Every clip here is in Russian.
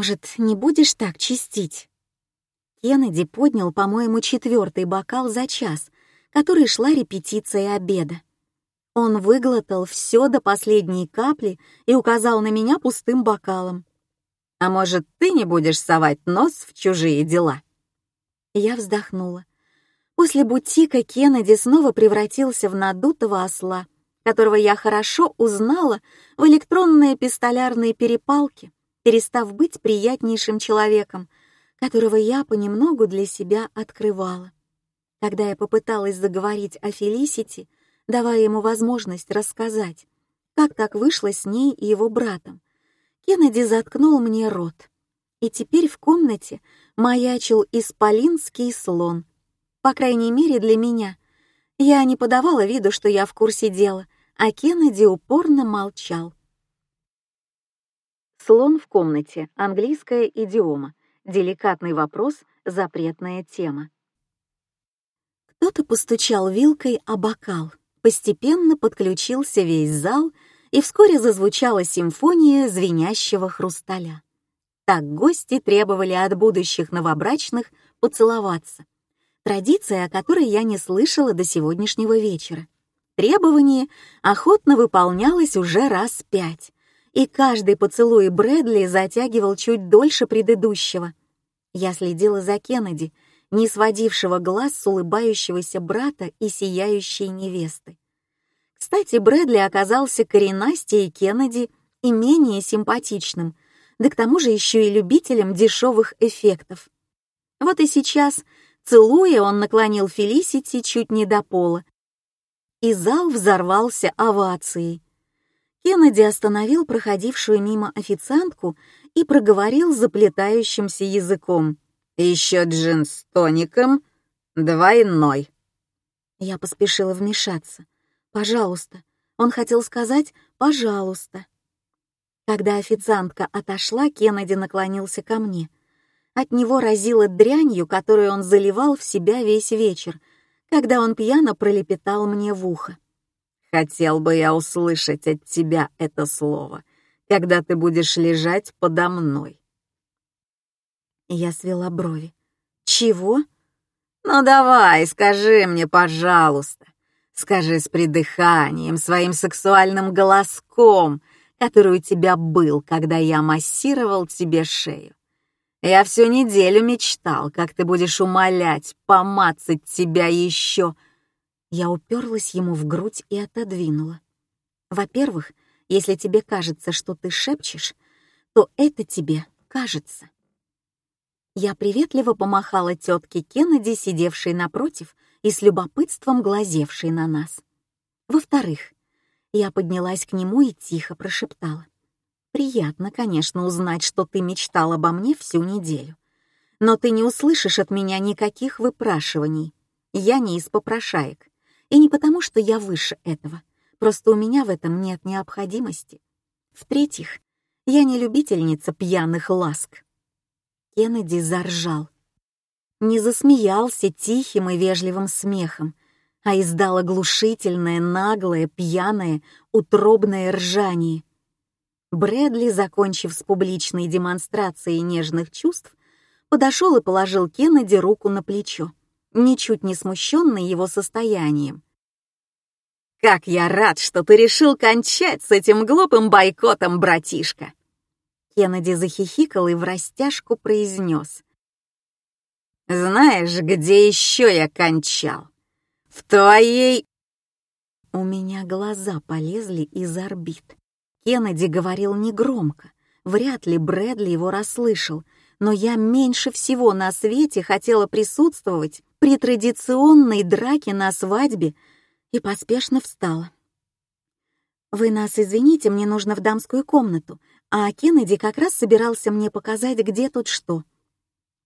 «Может, не будешь так чистить?» Кеннеди поднял, по-моему, четвертый бокал за час, который шла репетиция обеда. Он выглотал все до последней капли и указал на меня пустым бокалом. «А может, ты не будешь совать нос в чужие дела?» Я вздохнула. После бутика Кеннеди снова превратился в надутого осла — которого я хорошо узнала в электронные пистолярные перепалки, перестав быть приятнейшим человеком, которого я понемногу для себя открывала. Когда я попыталась заговорить о Фелисити, давая ему возможность рассказать, как так вышло с ней и его братом, Кеннеди заткнул мне рот. И теперь в комнате маячил исполинский слон. По крайней мере, для меня. Я не подавала виду, что я в курсе дела, а Кеннеди упорно молчал. Слон в комнате. Английская идиома. Деликатный вопрос, запретная тема. Кто-то постучал вилкой о бокал. Постепенно подключился весь зал, и вскоре зазвучала симфония звенящего хрусталя. Так гости требовали от будущих новобрачных поцеловаться традиция, о которой я не слышала до сегодняшнего вечера. Требование охотно выполнялось уже раз пять, и каждый поцелуй Брэдли затягивал чуть дольше предыдущего. Я следила за Кеннеди, не сводившего глаз с улыбающегося брата и сияющей невесты. Кстати, Брэдли оказался коренастее Кеннеди и менее симпатичным, да к тому же еще и любителем дешевых эффектов. Вот и сейчас Целуя, он наклонил Фелисити чуть не до пола. И зал взорвался овацией. Кеннеди остановил проходившую мимо официантку и проговорил заплетающимся языком. «Еще джин с тоником, двойной». Я поспешила вмешаться. «Пожалуйста». Он хотел сказать «пожалуйста». Когда официантка отошла, Кеннеди наклонился ко мне — от него разило дрянью, которую он заливал в себя весь вечер, когда он пьяно пролепетал мне в ухо. «Хотел бы я услышать от тебя это слово, когда ты будешь лежать подо мной». Я свела брови. «Чего?» «Ну давай, скажи мне, пожалуйста. Скажи с придыханием, своим сексуальным голоском, который у тебя был, когда я массировал тебе шею. Я всю неделю мечтал, как ты будешь умолять, помацать тебя еще. Я уперлась ему в грудь и отодвинула. Во-первых, если тебе кажется, что ты шепчешь, то это тебе кажется. Я приветливо помахала тетке Кеннеди, сидевшей напротив и с любопытством глазевшей на нас. Во-вторых, я поднялась к нему и тихо прошептала. Приятно, конечно, узнать, что ты мечтал обо мне всю неделю. Но ты не услышишь от меня никаких выпрашиваний. Я не из попрошаек. И не потому, что я выше этого. Просто у меня в этом нет необходимости. В-третьих, я не любительница пьяных ласк. Кеннеди заржал. Не засмеялся тихим и вежливым смехом, а издал оглушительное, наглое, пьяное, утробное ржание — Брэдли, закончив с публичной демонстрацией нежных чувств, подошел и положил Кеннеди руку на плечо, ничуть не смущенный его состоянием. «Как я рад, что ты решил кончать с этим глупым бойкотом, братишка!» Кеннеди захихикал и в растяжку произнес. «Знаешь, где еще я кончал? В твоей...» У меня глаза полезли из орбит. Кеннеди говорил негромко, вряд ли Брэдли его расслышал, но я меньше всего на свете хотела присутствовать при традиционной драке на свадьбе и поспешно встала. «Вы нас извините, мне нужно в дамскую комнату, а Кеннеди как раз собирался мне показать, где тут что».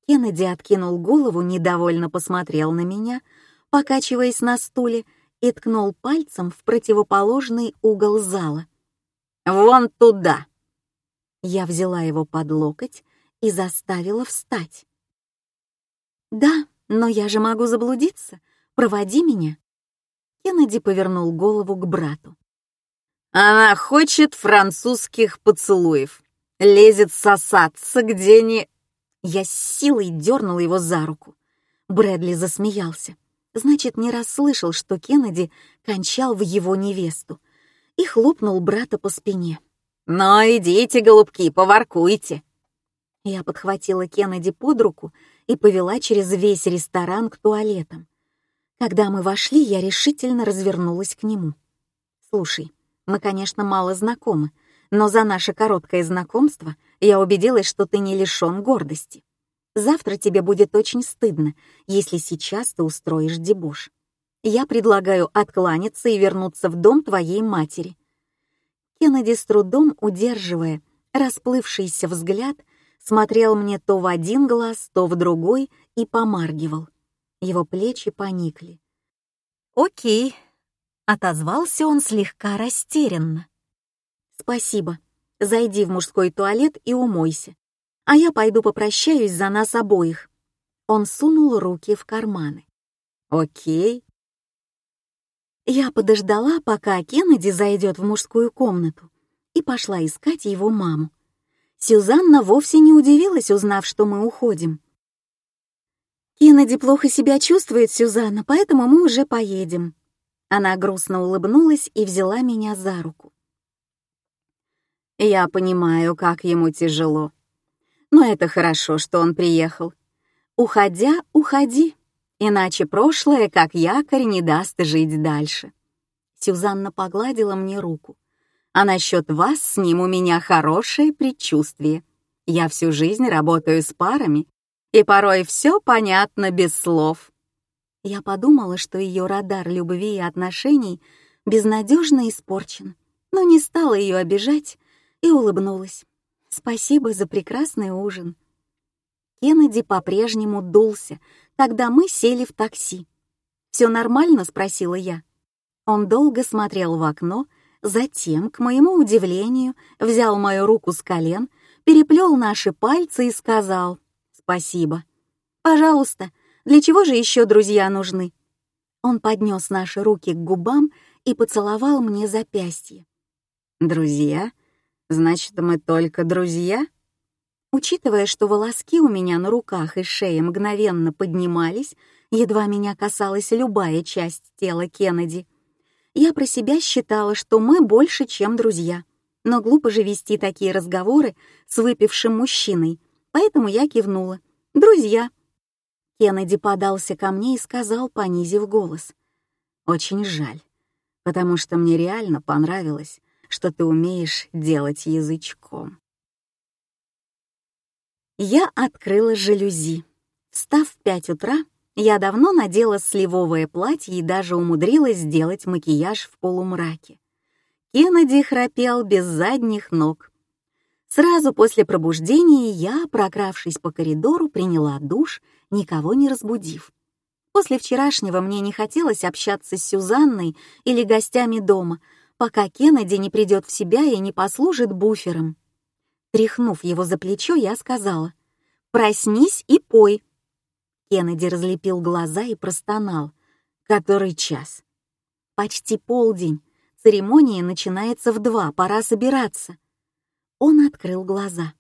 Кеннеди откинул голову, недовольно посмотрел на меня, покачиваясь на стуле, и ткнул пальцем в противоположный угол зала — Вон туда!» Я взяла его под локоть и заставила встать. «Да, но я же могу заблудиться. Проводи меня». Кеннеди повернул голову к брату. Она хочет французских поцелуев. Лезет сосаться, где не... Я с силой дернула его за руку. Брэдли засмеялся. Значит, не расслышал, что Кеннеди кончал в его невесту. И хлопнул брата по спине. «Ну, идите, голубки, поваркуйте!» Я подхватила Кеннеди под руку и повела через весь ресторан к туалетам. Когда мы вошли, я решительно развернулась к нему. «Слушай, мы, конечно, мало знакомы, но за наше короткое знакомство я убедилась, что ты не лишён гордости. Завтра тебе будет очень стыдно, если сейчас ты устроишь дебош. Я предлагаю откланяться и вернуться в дом твоей матери». Кеннеди с трудом удерживая расплывшийся взгляд, смотрел мне то в один глаз, то в другой и помаргивал. Его плечи поникли. «Окей», — отозвался он слегка растерянно. «Спасибо. Зайди в мужской туалет и умойся. А я пойду попрощаюсь за нас обоих». Он сунул руки в карманы. «Окей». Я подождала, пока Кеннеди зайдет в мужскую комнату, и пошла искать его маму. Сюзанна вовсе не удивилась, узнав, что мы уходим. «Кеннеди плохо себя чувствует, Сюзанна, поэтому мы уже поедем». Она грустно улыбнулась и взяла меня за руку. «Я понимаю, как ему тяжело. Но это хорошо, что он приехал. Уходя, уходи, иначе прошлое, как якорь, не даст жить дальше». Сюзанна погладила мне руку. А насчет вас с ним у меня хорошее предчувствие. Я всю жизнь работаю с парами, и порой все понятно без слов. Я подумала, что ее радар любви и отношений безнадежно испорчен, но не стала ее обижать и улыбнулась. Спасибо за прекрасный ужин. Кеннеди по-прежнему дулся, когда мы сели в такси. «Все нормально?» — спросила я. Он долго смотрел в окно, Затем, к моему удивлению, взял мою руку с колен, переплел наши пальцы и сказал «Спасибо». «Пожалуйста, для чего же еще друзья нужны?» Он поднес наши руки к губам и поцеловал мне запястье. «Друзья? Значит, мы только друзья?» Учитывая, что волоски у меня на руках и шее мгновенно поднимались, едва меня касалась любая часть тела Кеннеди, я про себя считала, что мы больше, чем друзья. Но глупо же вести такие разговоры с выпившим мужчиной, поэтому я кивнула. «Друзья». Кеннеди подался ко мне и сказал, понизив голос. «Очень жаль, потому что мне реально понравилось, что ты умеешь делать язычком». Я открыла жалюзи. Встав в пять утра, я давно надела сливовое платье и даже умудрилась сделать макияж в полумраке. Кеннеди храпел без задних ног. Сразу после пробуждения я, прокравшись по коридору, приняла душ, никого не разбудив. После вчерашнего мне не хотелось общаться с Сюзанной или гостями дома, пока Кеннеди не придет в себя и не послужит буфером. Тряхнув его за плечо, я сказала, «Проснись и пой». Кеннеди разлепил глаза и простонал. «Который час?» «Почти полдень. Церемония начинается в два, пора собираться». Он открыл глаза.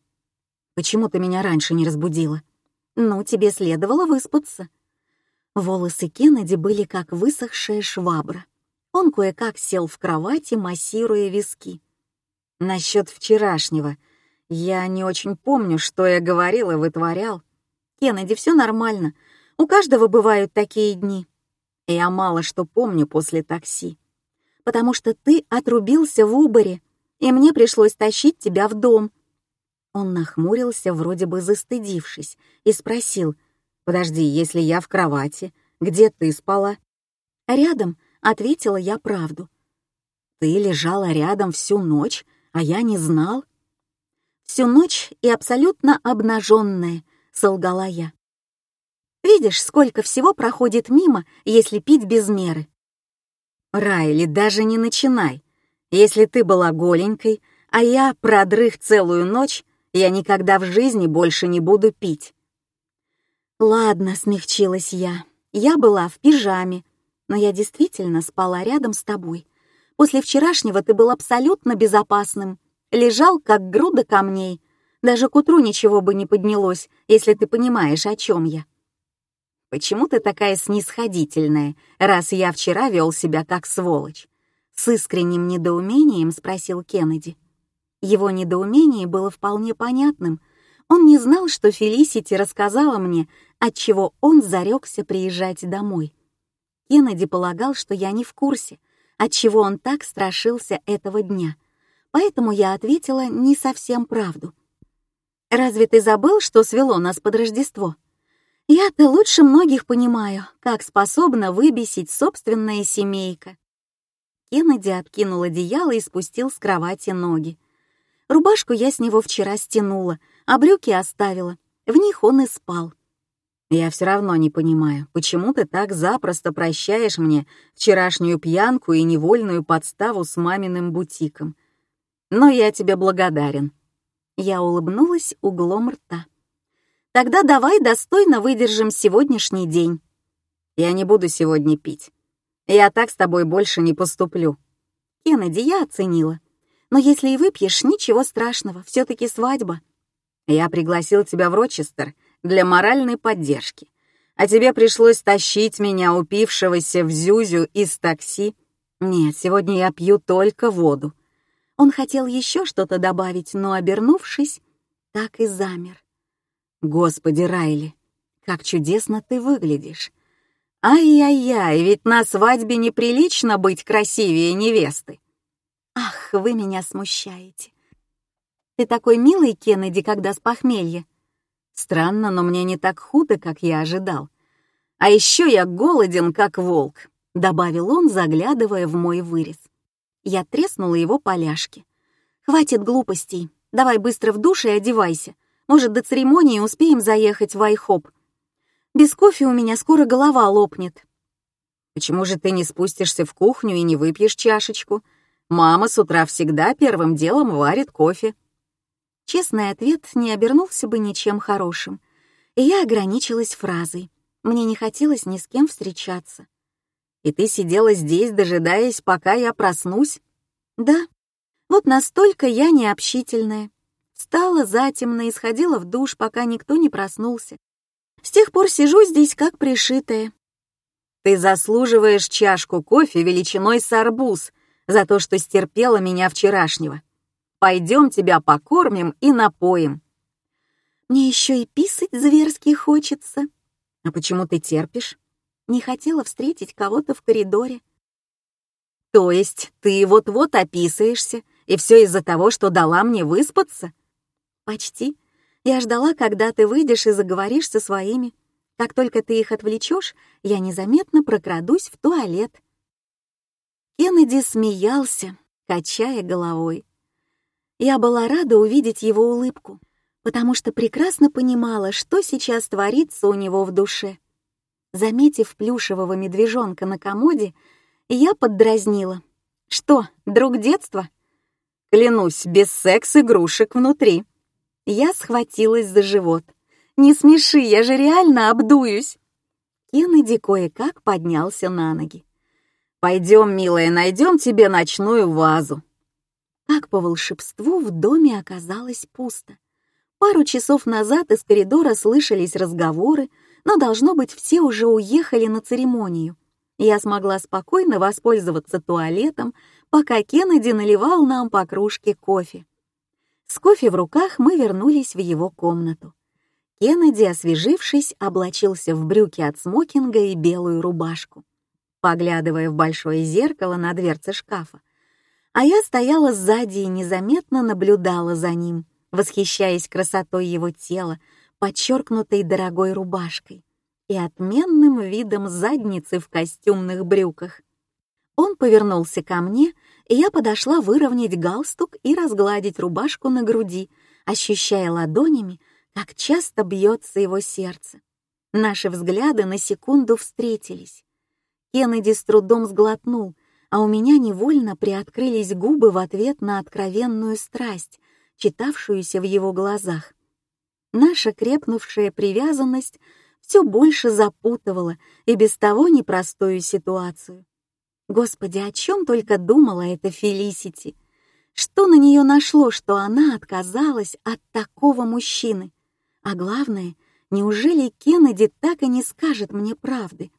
«Почему ты меня раньше не разбудила?» «Ну, тебе следовало выспаться». Волосы Кеннеди были как высохшая швабра. Он кое-как сел в кровати, массируя виски. «Насчет вчерашнего. Я не очень помню, что я говорил и вытворял. Кеннеди, все нормально. У каждого бывают такие дни. Я мало что помню после такси. Потому что ты отрубился в Уборе, и мне пришлось тащить тебя в дом. Он нахмурился, вроде бы застыдившись, и спросил, «Подожди, если я в кровати, где ты спала?» «Рядом», — ответила я правду. «Ты лежала рядом всю ночь, а я не знал?» «Всю ночь и абсолютно обнаженная», — солгала я. Видишь, сколько всего проходит мимо, если пить без меры. Райли, даже не начинай. Если ты была голенькой, а я продрых целую ночь, я никогда в жизни больше не буду пить. Ладно, смягчилась я. Я была в пижаме, но я действительно спала рядом с тобой. После вчерашнего ты был абсолютно безопасным. Лежал, как груда камней. Даже к утру ничего бы не поднялось, если ты понимаешь, о чем я. Почему ты такая снисходительная, раз я вчера вел себя как сволочь? С искренним недоумением спросил Кеннеди. Его недоумение было вполне понятным. Он не знал, что Фелисити рассказала мне, отчего он зарекся приезжать домой. Кеннеди полагал, что я не в курсе, отчего он так страшился этого дня. Поэтому я ответила не совсем правду. «Разве ты забыл, что свело нас под Рождество?» «Я-то лучше многих понимаю, как способна выбесить собственная семейка». Кеннеди откинул одеяло и спустил с кровати ноги. Рубашку я с него вчера стянула, а брюки оставила. В них он и спал. Я все равно не понимаю, почему ты так запросто прощаешь мне вчерашнюю пьянку и невольную подставу с маминым бутиком. Но я тебе благодарен. Я улыбнулась углом рта. Тогда давай достойно выдержим сегодняшний день. Я не буду сегодня пить. Я так с тобой больше не поступлю. Кеннеди, я оценила. Но если и выпьешь, ничего страшного, все таки свадьба. Я пригласил тебя в Рочестер для моральной поддержки. А тебе пришлось тащить меня, упившегося в Зюзю, из такси. Нет, сегодня я пью только воду. Он хотел еще что-то добавить, но, обернувшись, так и замер. Господи, Райли, как чудесно ты выглядишь. Ай-яй-яй, ведь на свадьбе неприлично быть красивее невесты. Ах, вы меня смущаете. Ты такой милый, Кеннеди, когда с похмелья. Странно, но мне не так худо, как я ожидал. А еще я голоден, как волк, добавил он, заглядывая в мой вырез. Я треснула его поляшки. Хватит глупостей. Давай быстро в душ и одевайся. Может, до церемонии успеем заехать в Айхоп. Без кофе у меня скоро голова лопнет. Почему же ты не спустишься в кухню и не выпьешь чашечку? Мама с утра всегда первым делом варит кофе. Честный ответ не обернулся бы ничем хорошим, и я ограничилась фразой. Мне не хотелось ни с кем встречаться. «И ты сидела здесь, дожидаясь, пока я проснусь?» «Да. Вот настолько я необщительная. Встала затемно и сходила в душ, пока никто не проснулся. С тех пор сижу здесь как пришитая». «Ты заслуживаешь чашку кофе величиной с арбуз за то, что стерпела меня вчерашнего. Пойдем тебя покормим и напоим. Мне еще и писать зверски хочется. А почему ты терпишь? Не хотела встретить кого-то в коридоре. То есть ты вот-вот описываешься, и все из-за того, что дала мне выспаться? Почти. Я ждала, когда ты выйдешь и заговоришь со своими. Как только ты их отвлечешь, я незаметно прокрадусь в туалет. Кеннеди смеялся, качая головой. Я была рада увидеть его улыбку, потому что прекрасно понимала, что сейчас творится у него в душе. Заметив плюшевого медвежонка на комоде, я поддразнила. «Что, друг детства?» «Клянусь, без секс-игрушек внутри». Я схватилась за живот. «Не смеши, я же реально обдуюсь!» Кеннеди кое-как поднялся на ноги. «Пойдем, милая, найдем тебе ночную вазу. Как по волшебству в доме оказалось пусто. Пару часов назад из коридора слышались разговоры, но, должно быть, все уже уехали на церемонию. Я смогла спокойно воспользоваться туалетом, пока Кеннеди наливал нам по кружке кофе. С кофе в руках мы вернулись в его комнату. Кеннеди, освежившись, облачился в брюки от смокинга и белую рубашку. Поглядывая в большое зеркало на дверце шкафа, а я стояла сзади и незаметно наблюдала за ним, восхищаясь красотой его тела, подчеркнутой дорогой рубашкой и отменным видом задницы в костюмных брюках. Он повернулся ко мне, и я подошла выровнять галстук и разгладить рубашку на груди, ощущая ладонями, как часто бьется его сердце. Наши взгляды на секунду встретились. Кеннеди с трудом сглотнул, а у меня невольно приоткрылись губы в ответ на откровенную страсть, читавшуюся в его глазах. Наша крепнувшая привязанность все больше запутывала и без того непростую ситуацию. Господи, о чем только думала эта Фелисити? Что на нее нашло, что она отказалась от такого мужчины? А главное, неужели Кеннеди так и не скажет мне правды?